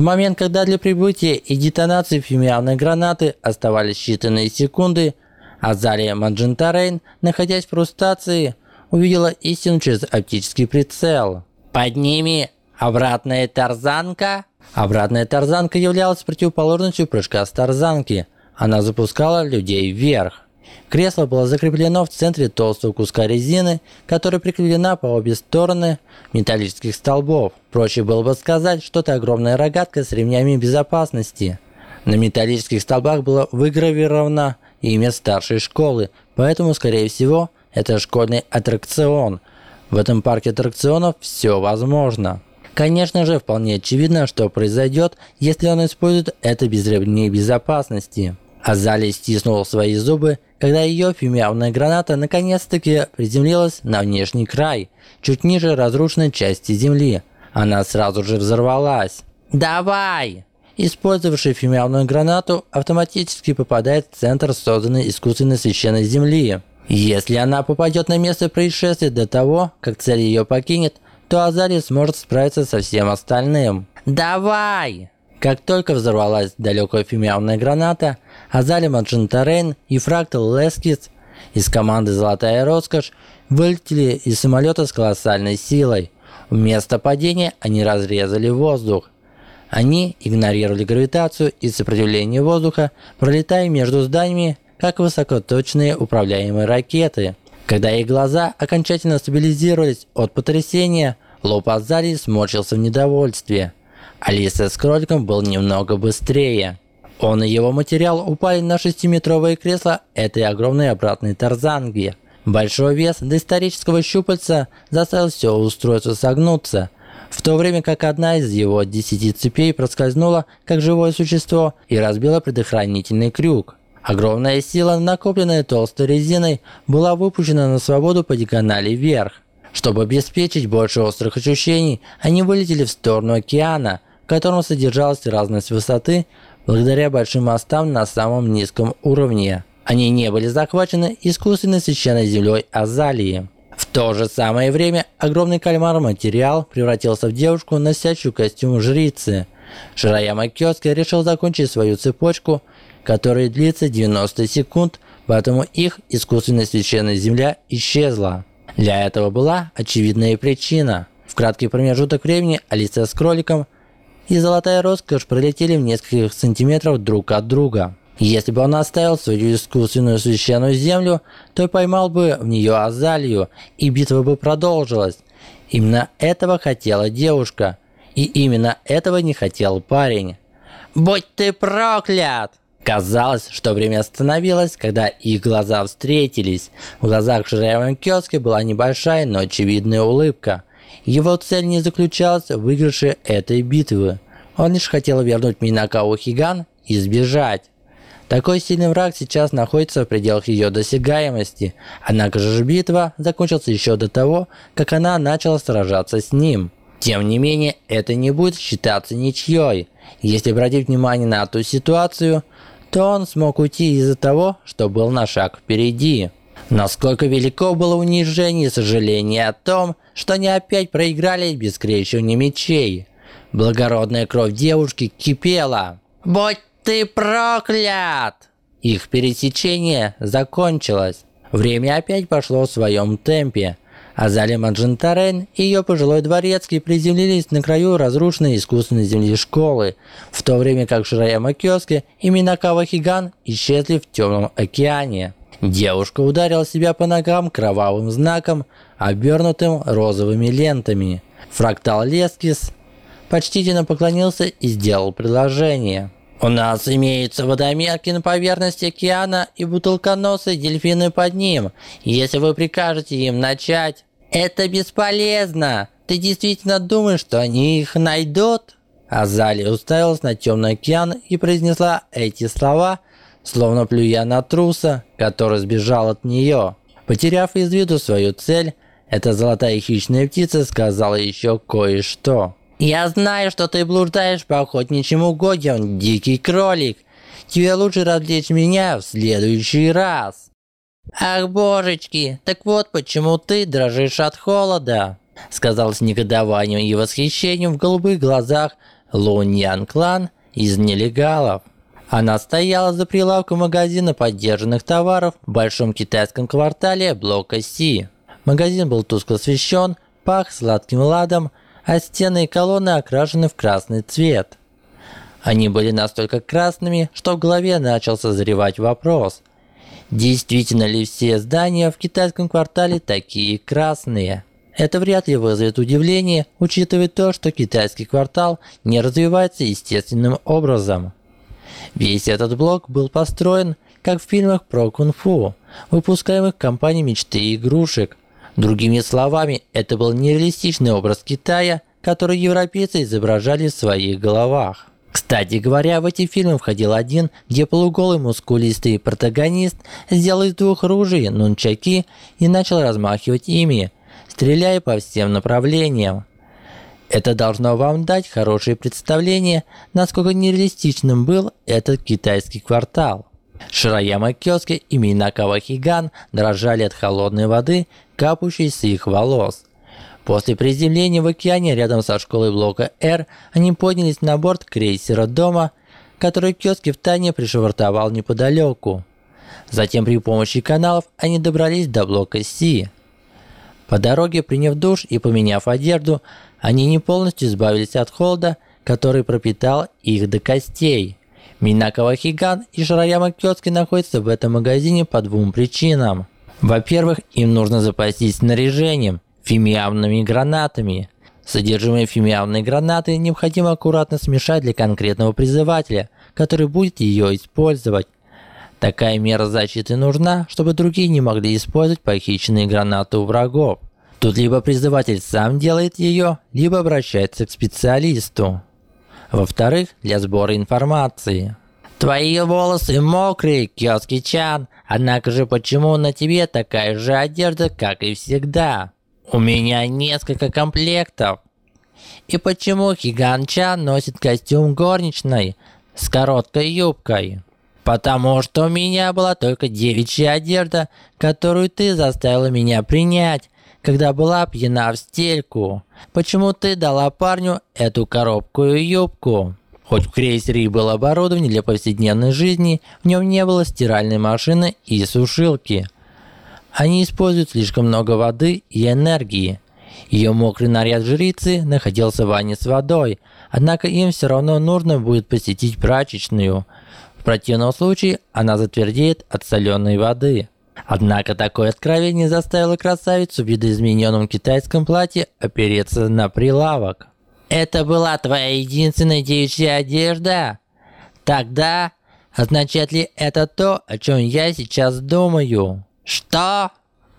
В момент, когда для прибытия и детонации фимиамной гранаты оставались считанные секунды, Азалия Маджентарейн, находясь в фрустрации, увидела истину через оптический прицел. Под ними обратная тарзанка. Обратная тарзанка являлась противоположностью прыжка с тарзанки. Она запускала людей вверх. Кресло было закреплено в центре толстого куска резины, которая прикреплена по обе стороны металлических столбов. Проще было бы сказать, что это огромная рогатка с ремнями безопасности. На металлических столбах было выгравировано имя старшей школы, поэтому, скорее всего, это школьный аттракцион. В этом парке аттракционов все возможно. Конечно же, вполне очевидно, что произойдет, если он использует это без ремней безопасности. Азали стиснула свои зубы, когда ее фимиамная граната наконец-таки приземлилась на внешний край, чуть ниже разрушенной части земли. Она сразу же взорвалась. «Давай!» Использовавший фимиамную гранату автоматически попадает в центр созданной искусственной священной земли. Если она попадет на место происшествия до того, как цель ее покинет, то Азали сможет справиться со всем остальным. «Давай!» Как только взорвалась далекая фимиамная граната, Азали Маджентарейн и Фрактал Лескис из команды «Золотая роскошь» вылетели из самолета с колоссальной силой. Вместо падения они разрезали воздух. Они игнорировали гравитацию и сопротивление воздуха, пролетая между зданиями, как высокоточные управляемые ракеты. Когда их глаза окончательно стабилизировались от потрясения, лоб Азали сморщился в недовольстве – Алиса с кроликом был немного быстрее. Он и его материал упали на шестиметровое кресло этой огромной обратной тарзанги. Большой вес доисторического щупальца заставил все устройство согнуться, в то время как одна из его десяти цепей проскользнула как живое существо и разбила предохранительный крюк. Огромная сила, накопленная толстой резиной, была выпущена на свободу по диагонали вверх. Чтобы обеспечить больше острых ощущений, они вылетели в сторону океана – котором содержалась разность высоты благодаря большим мостам на самом низком уровне. Они не были захвачены искусственной священной землей Азалии. В то же самое время огромный кальмар-материал превратился в девушку, носящую костюм жрицы. Шираяма Кёски решил закончить свою цепочку, которая длится 90 секунд, поэтому их искусственная священная земля исчезла. Для этого была очевидная причина. В краткий промежуток времени Алиса с кроликом – и золотая роскошь пролетели в нескольких сантиметров друг от друга. Если бы он оставил свою искусственную священную землю, то поймал бы в нее Азалию, и битва бы продолжилась. Именно этого хотела девушка, и именно этого не хотел парень. «Будь ты проклят!» Казалось, что время остановилось, когда их глаза встретились. В глазах Ширайван Кёски была небольшая, но очевидная улыбка. Его цель не заключалась в выигрыше этой битвы. Он лишь хотел вернуть Минакао Хиган и сбежать. Такой сильный враг сейчас находится в пределах ее досягаемости, однако же битва закончилась еще до того, как она начала сражаться с ним. Тем не менее, это не будет считаться ничьей. Если обратить внимание на ту ситуацию, то он смог уйти из-за того, что был на шаг впереди. Насколько велико было унижение и сожаление о том, что они опять проиграли без скрещивания мечей. Благородная кровь девушки кипела. «Будь ты проклят!» Их пересечение закончилось. Время опять пошло в своем темпе. Азали Маджентарен и ее пожилой дворецкий приземлились на краю разрушенной искусственной земли школы, в то время как Шираяма Кёски и Минакава Хиган исчезли в темном океане. Девушка ударила себя по ногам кровавым знаком, обернутым розовыми лентами. Фрактал Лескис почтительно поклонился и сделал предложение. «У нас имеются водомерки на поверхности океана и бутылконосые дельфины под ним. Если вы прикажете им начать...» «Это бесполезно! Ты действительно думаешь, что они их найдут?» Азали уставилась на темный океан и произнесла эти слова – словно плюя на труса, который сбежал от нее. Потеряв из виду свою цель, эта золотая хищная птица сказала еще кое-что. «Я знаю, что ты блуждаешь по охотничьим угодьям, дикий кролик. Тебе лучше развлечь меня в следующий раз». «Ах, божечки, так вот почему ты дрожишь от холода», сказал с негодованием и восхищением в голубых глазах Луньян Клан из нелегалов. Она стояла за прилавком магазина поддержанных товаров в большом китайском квартале блока Си. Магазин был тускло освещен, пах сладким ладом, а стены и колонны окрашены в красный цвет. Они были настолько красными, что в голове начал созревать вопрос. Действительно ли все здания в китайском квартале такие красные? Это вряд ли вызовет удивление, учитывая то, что китайский квартал не развивается естественным образом. Весь этот блок был построен, как в фильмах про кунг-фу, выпускаемых компанией мечты игрушек. Другими словами, это был нереалистичный образ Китая, который европейцы изображали в своих головах. Кстати говоря, в эти фильмы входил один, где полуголый мускулистый протагонист сделал из двух ружей нунчаки и начал размахивать ими, стреляя по всем направлениям. Это должно вам дать хорошее представление, насколько нереалистичным был этот китайский квартал. Шираяма Кёски и Минакава Хиган дрожали от холодной воды, капающей с их волос. После приземления в океане рядом со школой блока Р, они поднялись на борт крейсера Дома, который Кёски в тайне пришвартовал неподалеку. Затем при помощи каналов они добрались до блока Си. По дороге, приняв душ и поменяв одежду, они не полностью избавились от холода, который пропитал их до костей. Минакава Хиган и Шараяма Кёцки находятся в этом магазине по двум причинам. Во-первых, им нужно запастись снаряжением, фимиамными гранатами. Содержимое фимиамной гранаты необходимо аккуратно смешать для конкретного призывателя, который будет ее использовать. Такая мера защиты нужна, чтобы другие не могли использовать похищенные гранаты у врагов. Тут либо призыватель сам делает ее, либо обращается к специалисту. Во-вторых, для сбора информации. Твои волосы мокрые, Кёски-чан, однако же почему на тебе такая же одежда, как и всегда? У меня несколько комплектов. И почему Хиган-чан носит костюм горничной с короткой юбкой? Потому что у меня была только девичья одежда, которую ты заставила меня принять, когда была пьяна в стельку. Почему ты дала парню эту коробку и юбку? Хоть в крейсере и было оборудование для повседневной жизни, в нем не было стиральной машины и сушилки. Они используют слишком много воды и энергии. Ее мокрый наряд жрицы находился в ванне с водой, однако им все равно нужно будет посетить прачечную – в противном случае она затвердеет от соленой воды. Однако такое откровение заставило красавицу в видоизмененном китайском платье опереться на прилавок. «Это была твоя единственная девичья одежда? Тогда означает ли это то, о чем я сейчас думаю? Что?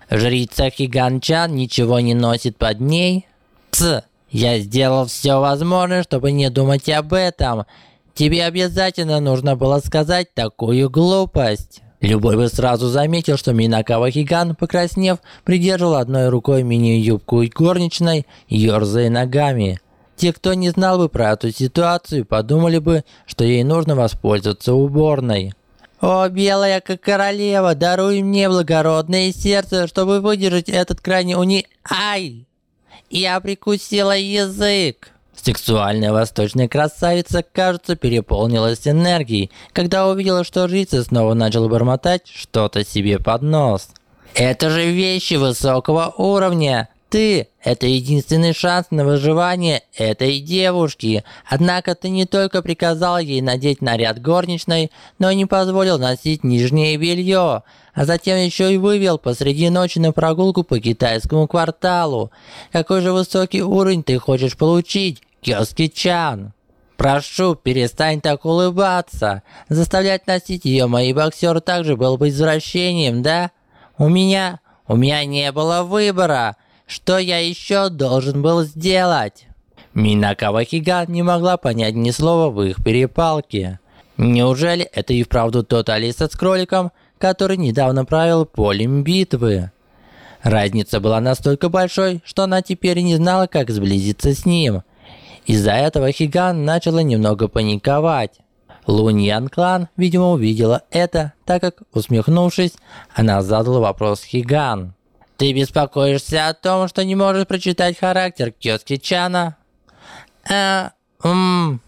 Жрица Хиганчан ничего не носит под ней? Ц, я сделал все возможное, чтобы не думать об этом. Тебе обязательно нужно было сказать такую глупость. Любой бы сразу заметил, что Минакава Хиган, покраснев, придерживал одной рукой мини-юбку горничной, ерзая ногами. Те, кто не знал бы про эту ситуацию, подумали бы, что ей нужно воспользоваться уборной. «О, белая как королева, даруй мне благородное сердце, чтобы выдержать этот крайне уни... Ай! Я прикусила язык!» Сексуальная восточная красавица, кажется, переполнилась энергией, когда увидела, что жрица снова начала бормотать что-то себе под нос. «Это же вещи высокого уровня! Ты – это единственный шанс на выживание этой девушки. Однако ты не только приказал ей надеть наряд горничной, но и не позволил носить нижнее белье, а затем еще и вывел посреди ночи на прогулку по китайскому кварталу. Какой же высокий уровень ты хочешь получить, Кёски-чан, прошу, перестань так улыбаться. Заставлять носить ее мои боксеры также было бы извращением, да? У меня... у меня не было выбора. Что я еще должен был сделать? Минакава Хиган не могла понять ни слова в их перепалке. Неужели это и вправду тот Алиса с кроликом, который недавно правил полем битвы? Разница была настолько большой, что она теперь не знала, как сблизиться с ним. Из-за этого Хиган начала немного паниковать. Луньян Клан, видимо, увидела это, так как, усмехнувшись, она задала вопрос Хиган. «Ты беспокоишься о том, что не можешь прочитать характер Кёски Чана?» «Э, м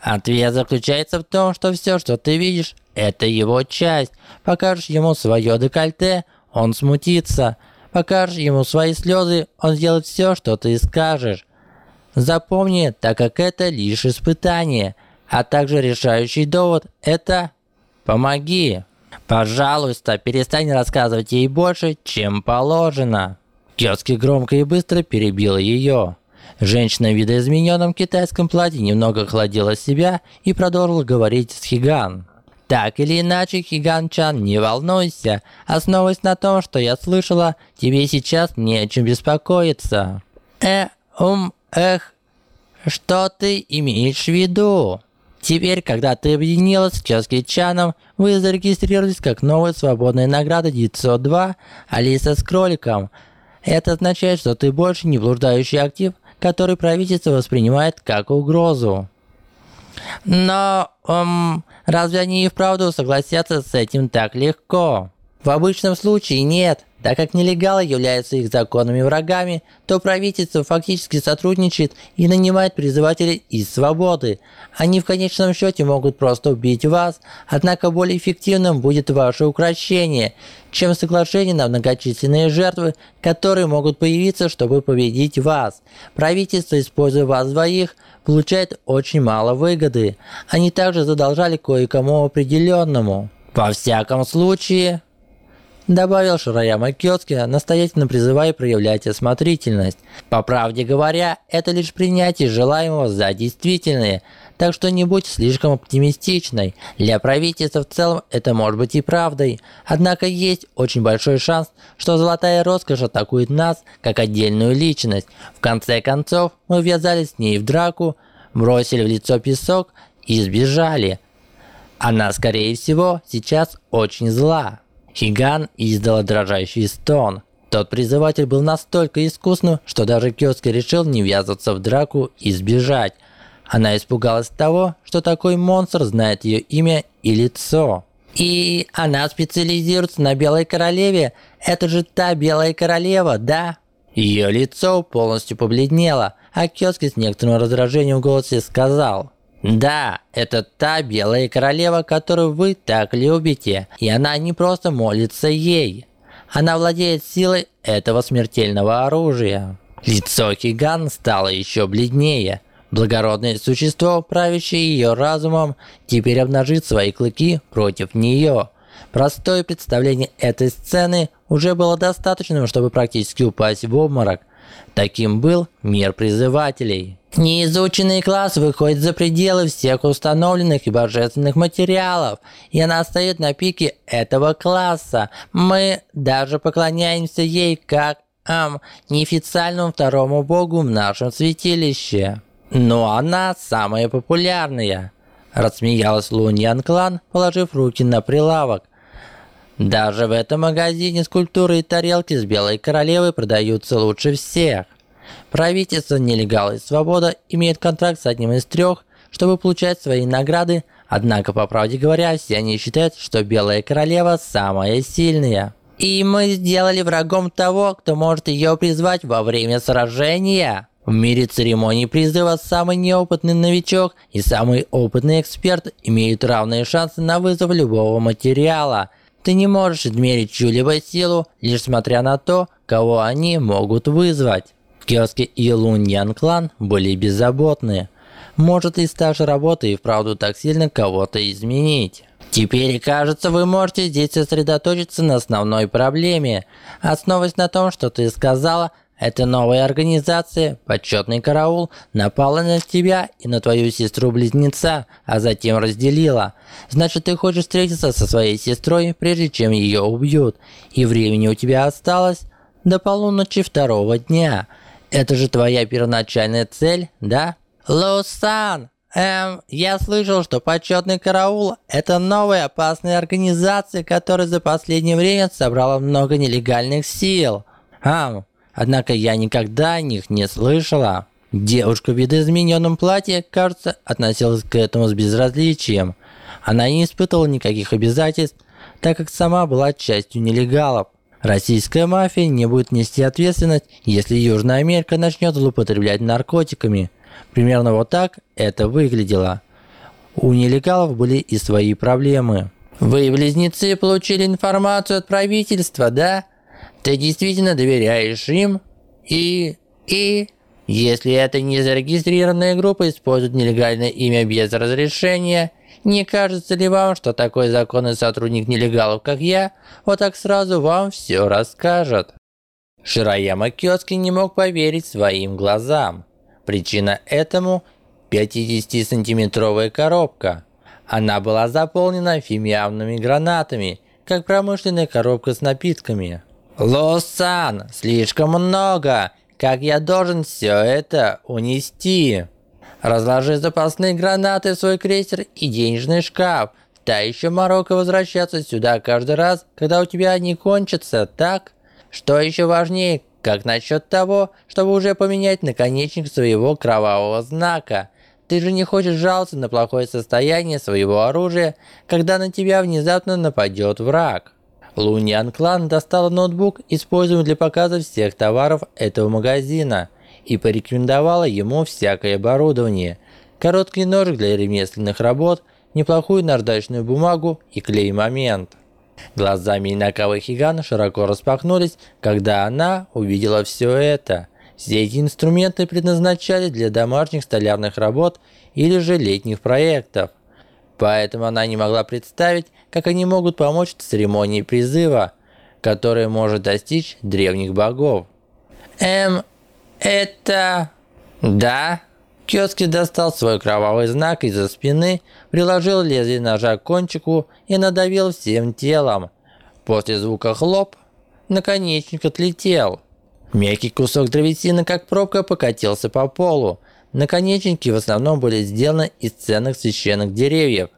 Ответ заключается в том, что все, что ты видишь, это его часть. Покажешь ему свое декольте, он смутится. Покажешь ему свои слезы, он сделает все, что ты скажешь. Запомни, так как это лишь испытание, а также решающий довод – это «помоги». Пожалуйста, перестань рассказывать ей больше, чем положено. Кёски громко и быстро перебил ее. Женщина в видоизмененном китайском платье немного охладила себя и продолжила говорить с Хиган. Так или иначе, Хиган-чан, не волнуйся. Основываясь на том, что я слышала, тебе сейчас не о чем беспокоиться. Э, ум, эх, что ты имеешь в виду? Теперь, когда ты объединилась с Часки-чаном, вы зарегистрировались как новая свободная награда 902 Алиса с кроликом. Это означает, что ты больше не блуждающий актив, который правительство воспринимает как угрозу. Но, эм, разве они и вправду согласятся с этим так легко? В обычном случае нет. Так как нелегалы являются их законными врагами, то правительство фактически сотрудничает и нанимает призывателей из свободы. Они в конечном счете могут просто убить вас, однако более эффективным будет ваше укрощение, чем соглашение на многочисленные жертвы, которые могут появиться, чтобы победить вас. Правительство, используя вас двоих, получает очень мало выгоды. Они также задолжали кое-кому определенному. Во всяком случае, Добавил Шараяма Кёцки, настоятельно призывая проявлять осмотрительность. По правде говоря, это лишь принятие желаемого за действительное, так что не будь слишком оптимистичной. Для правительства в целом это может быть и правдой. Однако есть очень большой шанс, что золотая роскошь атакует нас как отдельную личность. В конце концов, мы ввязались с ней в драку, бросили в лицо песок и сбежали. Она, скорее всего, сейчас очень зла. Хиган издала дрожащий стон. Тот призыватель был настолько искусным, что даже Кёски решил не ввязываться в драку и сбежать. Она испугалась того, что такой монстр знает ее имя и лицо. И она специализируется на Белой Королеве. Это же та Белая Королева, да? Ее лицо полностью побледнело, а Кёски с некоторым раздражением в голосе сказал – да, это та белая королева, которую вы так любите, и она не просто молится ей. Она владеет силой этого смертельного оружия. Лицо Хиган стало еще бледнее. Благородное существо, правящее ее разумом, теперь обнажит свои клыки против нее. Простое представление этой сцены уже было достаточным, чтобы практически упасть в обморок. Таким был мир призывателей. Неизученный класс выходит за пределы всех установленных и божественных материалов, и она стоит на пике этого класса. Мы даже поклоняемся ей как эм, неофициальному второму богу в нашем святилище. Но она самая популярная. Рассмеялась Луньян Клан, положив руки на прилавок. Даже в этом магазине скульптуры и тарелки с белой королевой продаются лучше всех. Правительство Нелегал и Свобода имеет контракт с одним из трех, чтобы получать свои награды, однако, по правде говоря, все они считают, что Белая Королева самая сильная. И мы сделали врагом того, кто может ее призвать во время сражения. В мире церемонии призыва самый неопытный новичок и самый опытный эксперт имеют равные шансы на вызов любого материала. Ты не можешь измерить чью-либо силу, лишь смотря на то, кого они могут вызвать. Киоски и Лун Ян Клан были беззаботны. Может и стаж работы и вправду так сильно кого-то изменить. Теперь, кажется, вы можете здесь сосредоточиться на основной проблеме. Основываясь на том, что ты сказала, эта новая организация, почетный караул, напала на тебя и на твою сестру-близнеца, а затем разделила. Значит, ты хочешь встретиться со своей сестрой, прежде чем ее убьют. И времени у тебя осталось до полуночи второго дня. Это же твоя первоначальная цель, да? Лусан, эм, я слышал, что почетный караул – это новая опасная организация, которая за последнее время собрала много нелегальных сил. Ам, однако я никогда о них не слышала. Девушка в видоизмененном платье, кажется, относилась к этому с безразличием. Она не испытывала никаких обязательств, так как сама была частью нелегалов. Российская мафия не будет нести ответственность, если Южная Америка начнет злоупотреблять наркотиками. Примерно вот так это выглядело. У нелегалов были и свои проблемы. Вы, близнецы, получили информацию от правительства, да? Ты действительно доверяешь им? И... и... Если это не зарегистрированная группа использует нелегальное имя без разрешения, не кажется ли вам, что такой законный сотрудник нелегалов, как я, вот так сразу вам все расскажет? Шираяма Кёски не мог поверить своим глазам. Причина этому 50-сантиметровая коробка. Она была заполнена фимиамными гранатами, как промышленная коробка с напитками. «Лосан, слишком много! Как я должен все это унести?» Разложи запасные гранаты в свой крейсер и денежный шкаф. Та еще Марокко возвращаться сюда каждый раз, когда у тебя они кончатся, так? Что еще важнее, как насчет того, чтобы уже поменять наконечник своего кровавого знака? Ты же не хочешь жаловаться на плохое состояние своего оружия, когда на тебя внезапно нападет враг. Луньян Клан достал ноутбук, используемый для показа всех товаров этого магазина – и порекомендовала ему всякое оборудование, короткий нож для ремесленных работ, неплохую наждачную бумагу и клей-момент. Глаза Минакавы Хигана широко распахнулись, когда она увидела все это. Все эти инструменты предназначались для домашних столярных работ или же летних проектов. Поэтому она не могла представить, как они могут помочь в церемонии призыва, которая может достичь древних богов. Эм, «Это...» «Да?» Кёски достал свой кровавый знак из-за спины, приложил лезвие ножа к кончику и надавил всем телом. После звука хлоп, наконечник отлетел. Мягкий кусок древесины, как пробка, покатился по полу. Наконечники в основном были сделаны из ценных священных деревьев.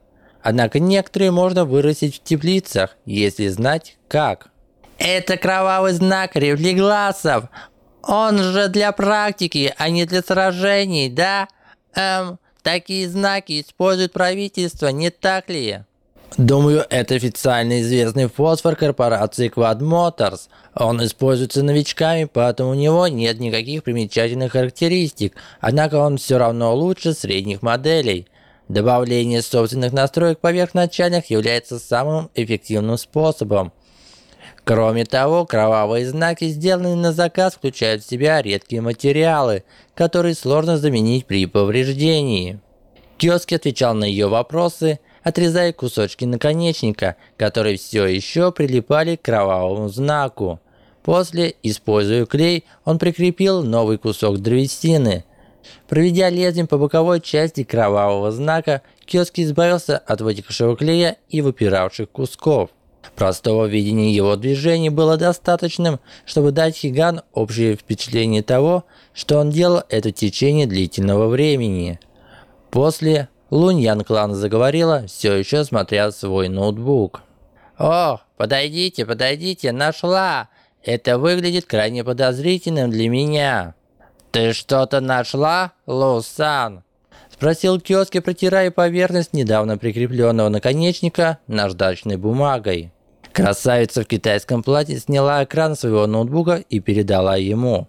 Однако некоторые можно вырастить в теплицах, если знать как. «Это кровавый знак ревлигласов! Он же для практики, а не для сражений, да? Эм, такие знаки использует правительство, не так ли? Думаю, это официально известный фосфор корпорации Quad Motors. Он используется новичками, поэтому у него нет никаких примечательных характеристик, однако он все равно лучше средних моделей. Добавление собственных настроек поверх начальных является самым эффективным способом. Кроме того, кровавые знаки, сделанные на заказ, включают в себя редкие материалы, которые сложно заменить при повреждении. Киоски отвечал на ее вопросы, отрезая кусочки наконечника, которые все еще прилипали к кровавому знаку. После, используя клей, он прикрепил новый кусок древесины. Проведя лезвием по боковой части кровавого знака, Киоски избавился от вытекшего клея и выпиравших кусков. Простого видения его движений было достаточным, чтобы дать Хиган общее впечатление того, что он делал это в течение длительного времени. После Лунь Ян Клан заговорила, все еще смотря свой ноутбук. «О, подойдите, подойдите, нашла! Это выглядит крайне подозрительным для меня». «Ты что-то нашла, Лусан?» Спросил Киоски, протирая поверхность недавно прикрепленного наконечника наждачной бумагой. Красавица в китайском платье сняла экран своего ноутбука и передала ему.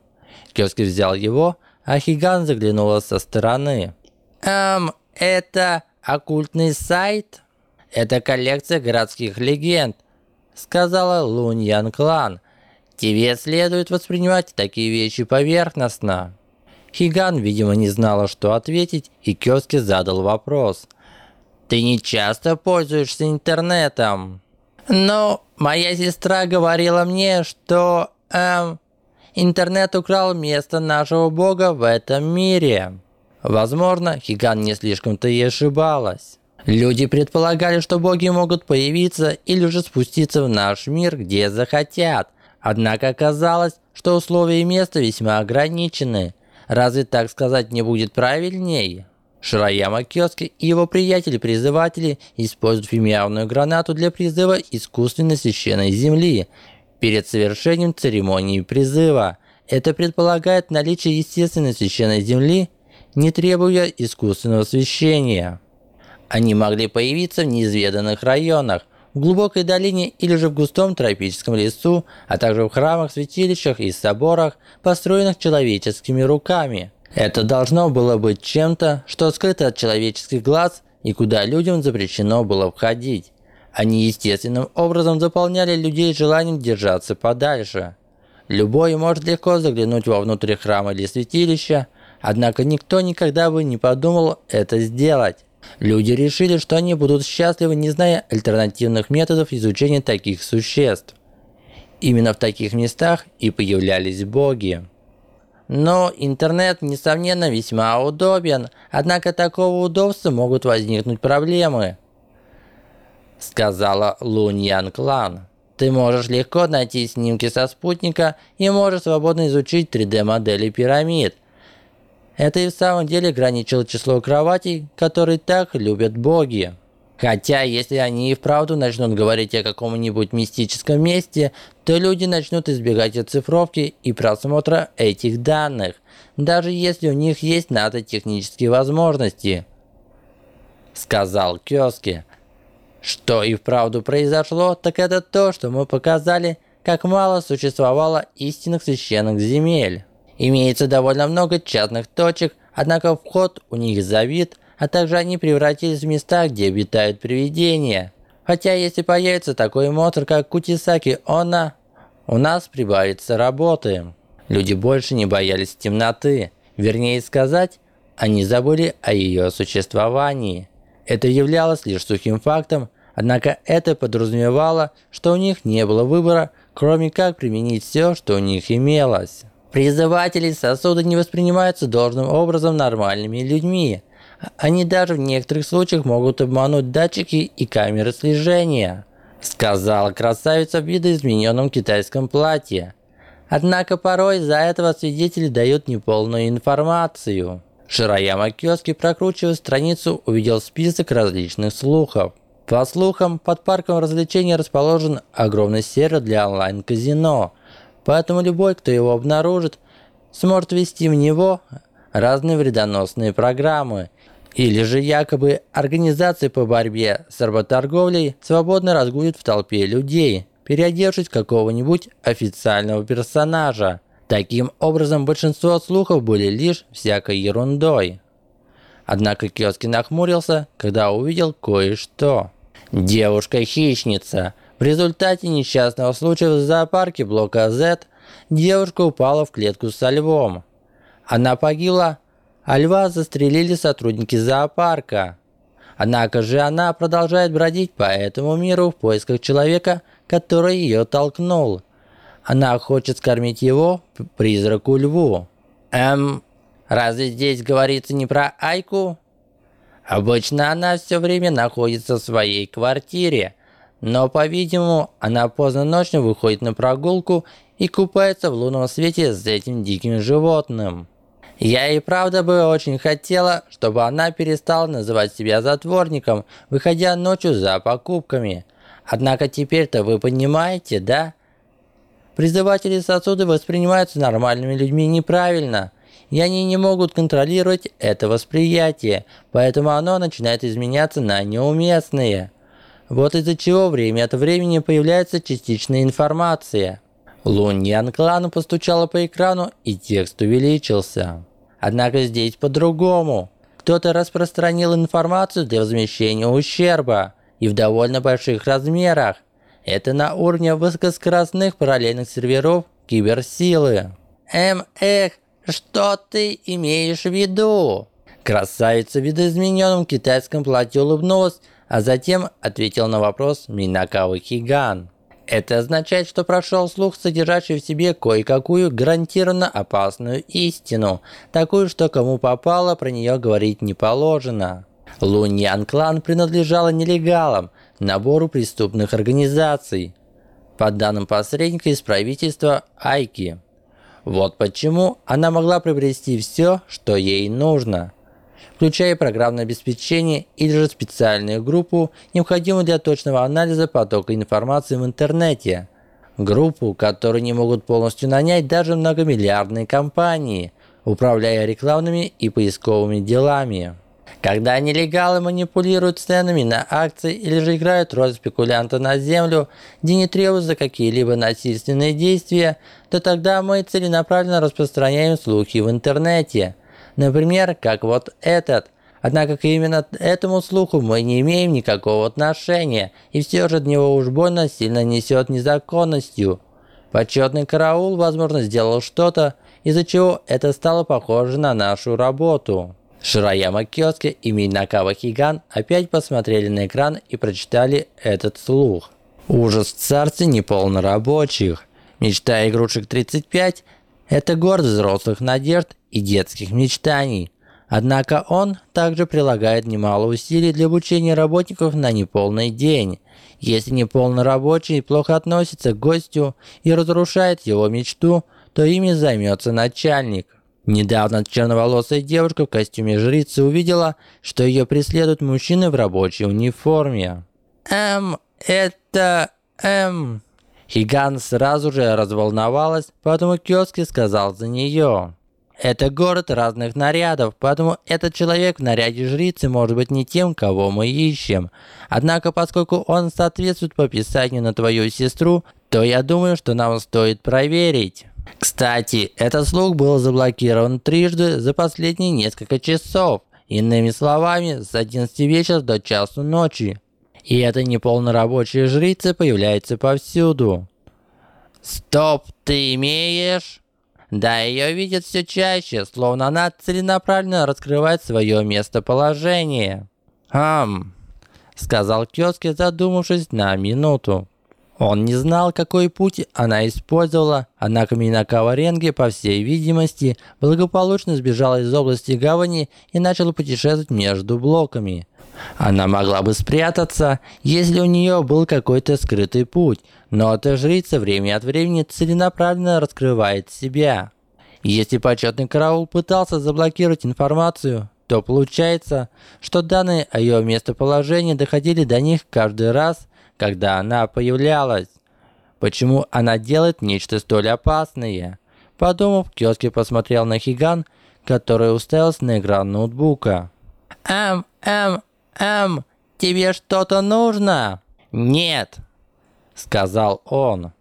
Киоски взял его, а Хиган заглянула со стороны. «Эм, это оккультный сайт?» «Это коллекция городских легенд», — сказала Лунь Ян Клан. «Тебе следует воспринимать такие вещи поверхностно». Хиган, видимо, не знала, что ответить, и Кёски задал вопрос. «Ты не часто пользуешься интернетом?» «Ну, моя сестра говорила мне, что, эм, интернет украл место нашего бога в этом мире». Возможно, Хиган не слишком-то и ошибалась. Люди предполагали, что боги могут появиться или же спуститься в наш мир, где захотят. Однако оказалось, что условия и место весьма ограничены – Разве так сказать не будет правильнее? Шираяма Кёски и его приятели-призыватели используют фимиавную гранату для призыва искусственной священной земли перед совершением церемонии призыва. Это предполагает наличие естественной священной земли, не требуя искусственного освещения. Они могли появиться в неизведанных районах, в глубокой долине или же в густом тропическом лесу, а также в храмах, святилищах и соборах, построенных человеческими руками. Это должно было быть чем-то, что скрыто от человеческих глаз, и куда людям запрещено было входить. Они естественным образом заполняли людей желанием держаться подальше. Любой может легко заглянуть вовнутрь храма или святилища, однако никто никогда бы не подумал это сделать. Люди решили, что они будут счастливы, не зная альтернативных методов изучения таких существ. Именно в таких местах и появлялись боги. Но интернет, несомненно, весьма удобен, однако такого удобства могут возникнуть проблемы, сказала Луньян Клан. Ты можешь легко найти снимки со спутника и можешь свободно изучить 3D-модели пирамид. Это и в самом деле ограничило число кроватей, которые так любят боги. Хотя, если они и вправду начнут говорить о каком-нибудь мистическом месте, то люди начнут избегать оцифровки и просмотра этих данных, даже если у них есть на это технические возможности. Сказал Кёски. Что и вправду произошло, так это то, что мы показали, как мало существовало истинных священных земель. Имеется довольно много частных точек, однако вход у них завид, а также они превратились в места, где обитают привидения. Хотя если появится такой монстр, как Кутисаки Она, у нас прибавится работы. Люди больше не боялись темноты. Вернее сказать, они забыли о ее существовании. Это являлось лишь сухим фактом, однако это подразумевало, что у них не было выбора, кроме как применить все, что у них имелось. Призыватели сосуда не воспринимаются должным образом нормальными людьми. Они даже в некоторых случаях могут обмануть датчики и камеры слежения, сказала красавица в видоизмененном китайском платье. Однако порой из-за этого свидетели дают неполную информацию. Шираяма Кёски, прокручивая страницу, увидел список различных слухов. По слухам, под парком развлечений расположен огромный сервер для онлайн-казино, поэтому любой, кто его обнаружит, сможет ввести в него разные вредоносные программы. Или же якобы организации по борьбе с работорговлей свободно разгуливают в толпе людей, переодевшись какого-нибудь официального персонажа. Таким образом, большинство слухов были лишь всякой ерундой. Однако Кёски нахмурился, когда увидел кое-что. Девушка-хищница. В результате несчастного случая в зоопарке блока Z девушка упала в клетку со львом. Она погибла, а льва застрелили сотрудники зоопарка. Однако же она продолжает бродить по этому миру в поисках человека, который ее толкнул. Она хочет скормить его призраку льву. Эм, разве здесь говорится не про Айку? Обычно она все время находится в своей квартире, но, по-видимому, она поздно ночью выходит на прогулку и купается в лунном свете с этим диким животным. Я и правда бы очень хотела, чтобы она перестала называть себя затворником, выходя ночью за покупками. Однако теперь-то вы понимаете, да? Призыватели сосуды воспринимаются нормальными людьми неправильно, и они не могут контролировать это восприятие, поэтому оно начинает изменяться на неуместные. Вот из-за чего время от времени появляется частичная информация. Лун Ян Клану постучала по экрану, и текст увеличился. Однако здесь по-другому. Кто-то распространил информацию для возмещения ущерба, и в довольно больших размерах. Это на уровне высокоскоростных параллельных серверов киберсилы. Эм, эх, что ты имеешь в виду? Красавица в видоизмененном китайском платье улыбнулась, а затем ответил на вопрос Минакавы Хиган. Это означает, что прошел слух, содержащий в себе кое-какую гарантированно опасную истину, такую, что кому попало, про нее говорить не положено. Луньян клан принадлежала нелегалам, набору преступных организаций, по данным посредника из правительства Айки. Вот почему она могла приобрести все, что ей нужно, включая программное обеспечение или же специальную группу, необходимую для точного анализа потока информации в интернете. Группу, которую не могут полностью нанять даже многомиллиардные компании, управляя рекламными и поисковыми делами. Когда нелегалы манипулируют ценами на акции или же играют роль спекулянта на землю, где не требуются какие-либо насильственные действия, то тогда мы целенаправленно распространяем слухи в интернете. Например, как вот этот. Однако к именно этому слуху мы не имеем никакого отношения, и все же от него уж больно сильно несет незаконностью. Почетный караул, возможно, сделал что-то, из-за чего это стало похоже на нашу работу. Шираяма Кёски и Минакава Хиган опять посмотрели на экран и прочитали этот слух. Ужас в царстве неполнорабочих. Мечта игрушек 35 – это город взрослых надежд и детских мечтаний. Однако он также прилагает немало усилий для обучения работников на неполный день. Если неполный рабочий плохо относится к гостю и разрушает его мечту, то ими займется начальник. Недавно черноволосая девушка в костюме жрицы увидела, что ее преследуют мужчины в рабочей униформе. «Эм, это... эм...» Хиган сразу же разволновалась, поэтому Кёски сказал за нее. Это город разных нарядов, поэтому этот человек в наряде жрицы может быть не тем, кого мы ищем. Однако, поскольку он соответствует по описанию на твою сестру, то я думаю, что нам стоит проверить. Кстати, этот слух был заблокирован трижды за последние несколько часов. Иными словами, с 11 вечера до часу ночи. И эта неполнорабочая жрица появляется повсюду. Стоп, ты имеешь? Да, ее видят все чаще, словно она целенаправленно раскрывает свое местоположение. Хм, сказал Кёски, задумавшись на минуту. Он не знал, какой путь она использовала, однако Минакава Ренги, по всей видимости, благополучно сбежала из области гавани и начала путешествовать между блоками. Она могла бы спрятаться, если у нее был какой-то скрытый путь, но эта жрица время от времени целенаправленно раскрывает себя. Если почетный караул пытался заблокировать информацию, то получается, что данные о ее местоположении доходили до них каждый раз, когда она появлялась. Почему она делает нечто столь опасное? Подумав, Кёски посмотрел на Хиган, который уставился на экран ноутбука. «Эм, эм, эм, тебе что-то нужно?» «Нет», — сказал он.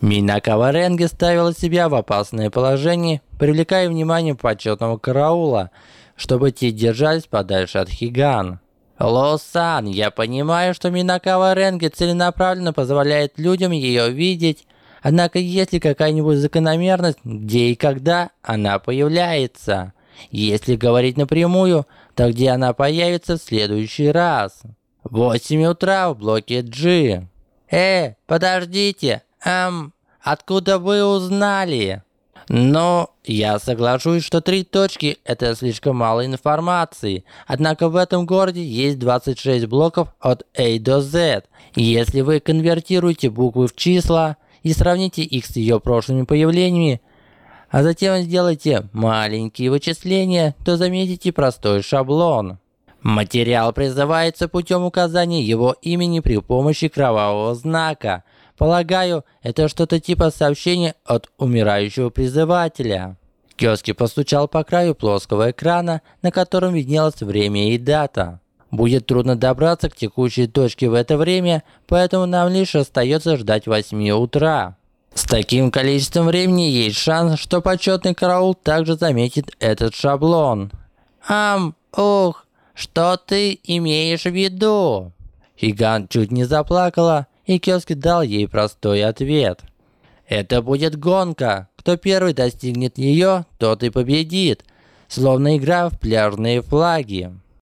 Минакава Ренге ставила себя в опасное положение, привлекая внимание почетного караула, чтобы те держались подальше от Хиган. Лосан, я понимаю, что Минакава Ренге целенаправленно позволяет людям ее видеть, однако есть ли какая-нибудь закономерность, где и когда она появляется? Если говорить напрямую, то где она появится в следующий раз? 8 утра в блоке G. Э, подождите, эм, откуда вы узнали? Но я соглашусь, что три точки – это слишком мало информации. Однако в этом городе есть 26 блоков от A до Z. Если вы конвертируете буквы в числа и сравните их с ее прошлыми появлениями, а затем сделайте маленькие вычисления, то заметите простой шаблон. Материал призывается путем указания его имени при помощи кровавого знака – Полагаю, это что-то типа сообщения от умирающего призывателя. Кёски постучал по краю плоского экрана, на котором виднелось время и дата. Будет трудно добраться к текущей точке в это время, поэтому нам лишь остается ждать 8 утра. С таким количеством времени есть шанс, что почетный караул также заметит этот шаблон. Ам, ух, что ты имеешь в виду? Гигант чуть не заплакала, и Кёски дал ей простой ответ. Это будет гонка. Кто первый достигнет ее, тот и победит. Словно игра в пляжные флаги.